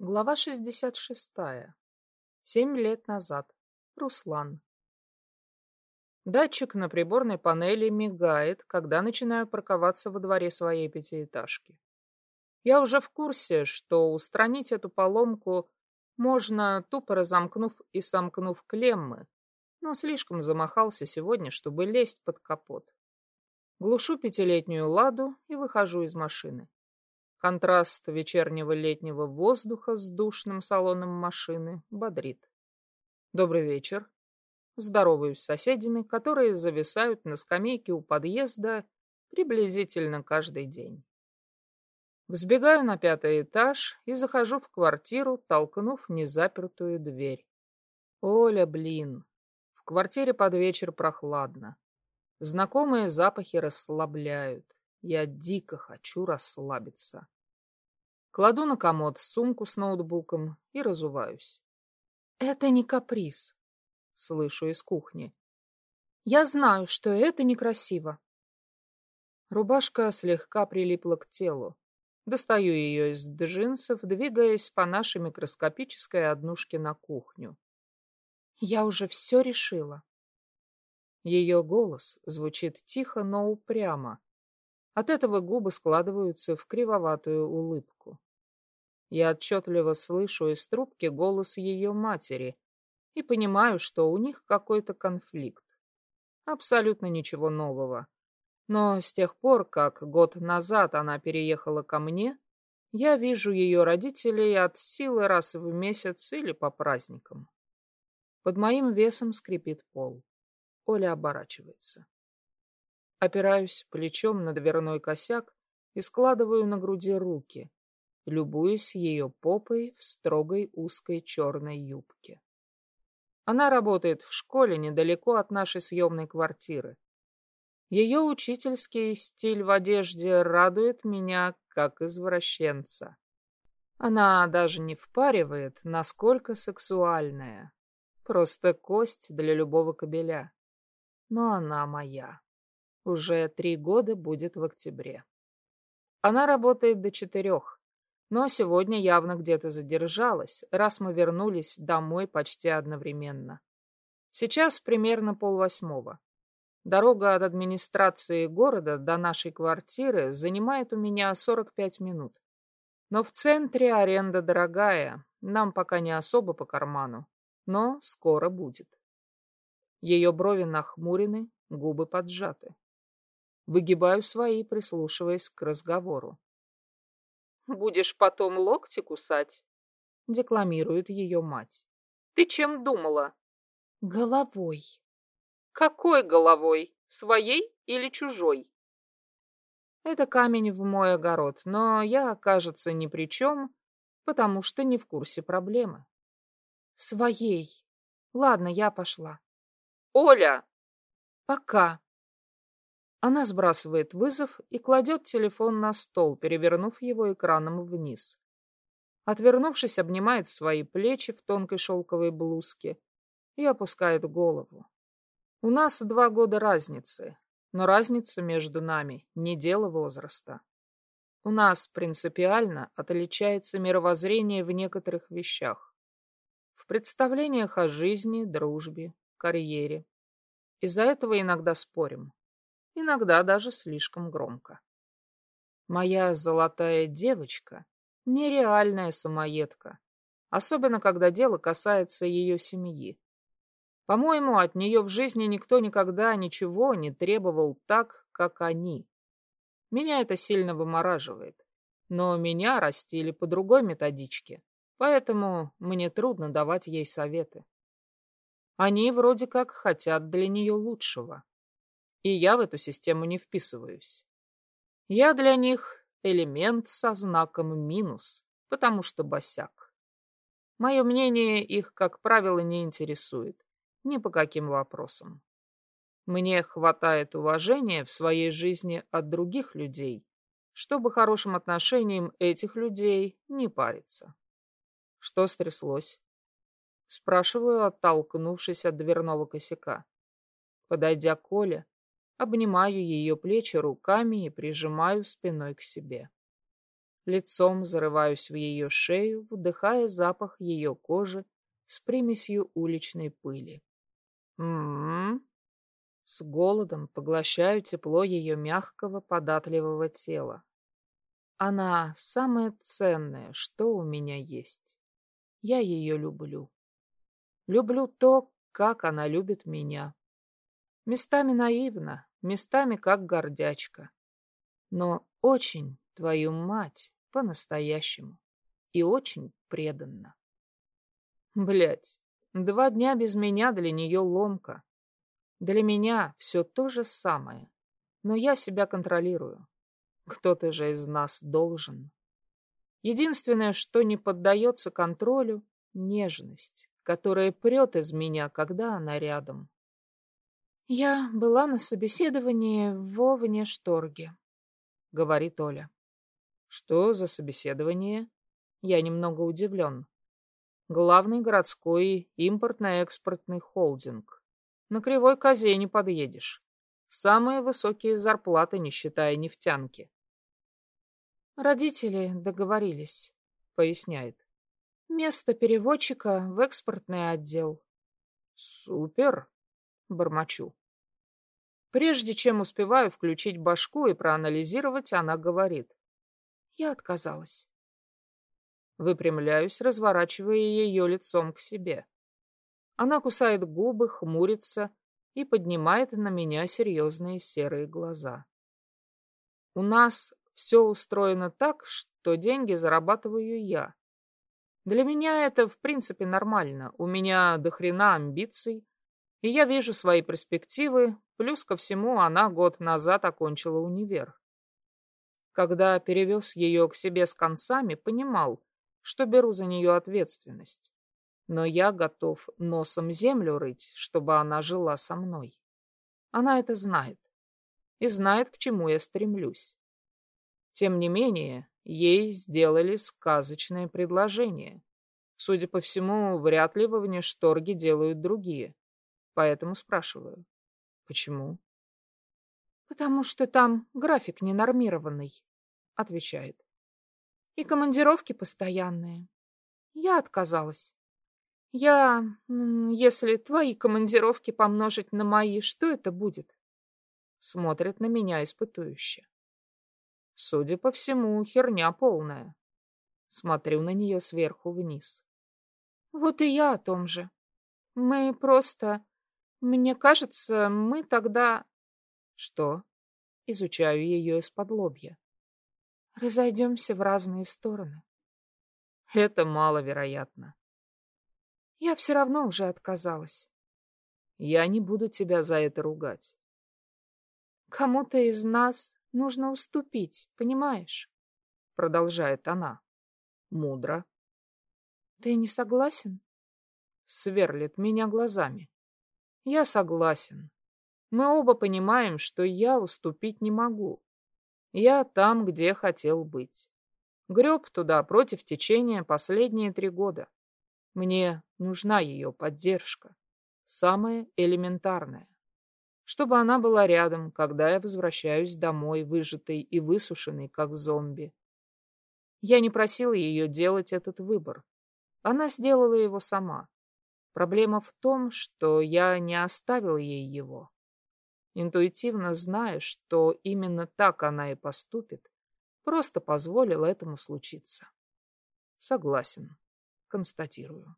Глава 66. Семь лет назад. Руслан. Датчик на приборной панели мигает, когда начинаю парковаться во дворе своей пятиэтажки. Я уже в курсе, что устранить эту поломку можно, тупо разомкнув и сомкнув клеммы, но слишком замахался сегодня, чтобы лезть под капот. Глушу пятилетнюю ладу и выхожу из машины. Контраст вечернего летнего воздуха с душным салоном машины бодрит. Добрый вечер. Здороваюсь с соседями, которые зависают на скамейке у подъезда приблизительно каждый день. Взбегаю на пятый этаж и захожу в квартиру, толкнув незапертую дверь. Оля, блин. В квартире под вечер прохладно. Знакомые запахи расслабляют. Я дико хочу расслабиться. Кладу на комод сумку с ноутбуком и разуваюсь. «Это не каприз», — слышу из кухни. «Я знаю, что это некрасиво». Рубашка слегка прилипла к телу. Достаю ее из джинсов, двигаясь по нашей микроскопической однушке на кухню. «Я уже все решила». Ее голос звучит тихо, но упрямо, от этого губы складываются в кривоватую улыбку. Я отчетливо слышу из трубки голос ее матери и понимаю, что у них какой-то конфликт. Абсолютно ничего нового. Но с тех пор, как год назад она переехала ко мне, я вижу ее родителей от силы раз в месяц или по праздникам. Под моим весом скрипит пол. Оля оборачивается. Опираюсь плечом на дверной косяк и складываю на груди руки, любуясь ее попой в строгой узкой черной юбке. Она работает в школе недалеко от нашей съемной квартиры. Ее учительский стиль в одежде радует меня, как извращенца. Она даже не впаривает, насколько сексуальная. Просто кость для любого кобеля. Но она моя. Уже три года будет в октябре. Она работает до четырех, но сегодня явно где-то задержалась, раз мы вернулись домой почти одновременно. Сейчас примерно полвосьмого. Дорога от администрации города до нашей квартиры занимает у меня 45 минут. Но в центре аренда дорогая, нам пока не особо по карману, но скоро будет. Ее брови нахмурены, губы поджаты. Выгибаю свои, прислушиваясь к разговору. «Будешь потом локти кусать?» — декламирует ее мать. «Ты чем думала?» «Головой». «Какой головой? Своей или чужой?» Это камень в мой огород, но я, кажется, ни при чем, потому что не в курсе проблемы. Своей. Ладно, я пошла. Оля! Пока. Она сбрасывает вызов и кладет телефон на стол, перевернув его экраном вниз. Отвернувшись, обнимает свои плечи в тонкой шелковой блузке и опускает голову. У нас два года разницы, но разница между нами не дело возраста. У нас принципиально отличается мировоззрение в некоторых вещах. В представлениях о жизни, дружбе, карьере. Из-за этого иногда спорим иногда даже слишком громко. Моя золотая девочка — нереальная самоедка, особенно когда дело касается ее семьи. По-моему, от нее в жизни никто никогда ничего не требовал так, как они. Меня это сильно вымораживает. Но меня растили по другой методичке, поэтому мне трудно давать ей советы. Они вроде как хотят для нее лучшего и я в эту систему не вписываюсь. Я для них элемент со знаком минус, потому что босяк. Мое мнение их, как правило, не интересует, ни по каким вопросам. Мне хватает уважения в своей жизни от других людей, чтобы хорошим отношением этих людей не париться. Что стряслось? Спрашиваю, оттолкнувшись от дверного косяка. Подойдя к Коле, обнимаю ее плечи руками и прижимаю спиной к себе. Лицом зарываюсь в ее шею, вдыхая запах ее кожи с примесью уличной пыли. М-м-м. С голодом поглощаю тепло ее мягкого, податливого тела. Она самое ценное, что у меня есть. Я ее люблю. Люблю то, как она любит меня. Местами наивно, местами как гордячка. Но очень, твою мать, по-настоящему. И очень преданно. Блять, два дня без меня для нее ломка. Для меня все то же самое, но я себя контролирую. Кто-то же из нас должен. Единственное, что не поддается контролю — нежность, которая прет из меня, когда она рядом. «Я была на собеседовании в Вовне Шторге», — говорит Оля. «Что за собеседование?» Я немного удивлен. Главный городской импортно-экспортный холдинг. На кривой козе не подъедешь. Самые высокие зарплаты, не считая нефтянки. Родители договорились, поясняет. Место переводчика в экспортный отдел. Супер, бормочу. Прежде чем успеваю включить башку и проанализировать, она говорит. Я отказалась. Выпрямляюсь, разворачивая ее лицом к себе. Она кусает губы, хмурится и поднимает на меня серьезные серые глаза. У нас все устроено так, что деньги зарабатываю я. Для меня это, в принципе, нормально. У меня до хрена амбиций, и я вижу свои перспективы, плюс ко всему она год назад окончила универ. Когда перевез ее к себе с концами, понимал, что беру за нее ответственность но я готов носом землю рыть, чтобы она жила со мной. Она это знает и знает, к чему я стремлюсь. Тем не менее, ей сделали сказочное предложение. Судя по всему, вряд ли во внешторге делают другие. Поэтому спрашиваю, почему? «Потому что там график ненормированный», — отвечает. «И командировки постоянные. Я отказалась. Я... Если твои командировки помножить на мои, что это будет? Смотрит на меня испытующе. Судя по всему, херня полная. Смотрю на нее сверху вниз. Вот и я о том же. Мы просто... Мне кажется, мы тогда... Что? Изучаю ее из-под лобья. Разойдемся в разные стороны. Это маловероятно. Я все равно уже отказалась. Я не буду тебя за это ругать. Кому-то из нас нужно уступить, понимаешь? Продолжает она. Мудро. Ты не согласен? Сверлит меня глазами. Я согласен. Мы оба понимаем, что я уступить не могу. Я там, где хотел быть. Греб туда против течения последние три года. Мне нужна ее поддержка. Самая элементарная. Чтобы она была рядом, когда я возвращаюсь домой, выжатый и высушенный, как зомби. Я не просил ее делать этот выбор. Она сделала его сама. Проблема в том, что я не оставил ей его. Интуитивно знаю, что именно так она и поступит, просто позволил этому случиться. Согласен констатирую.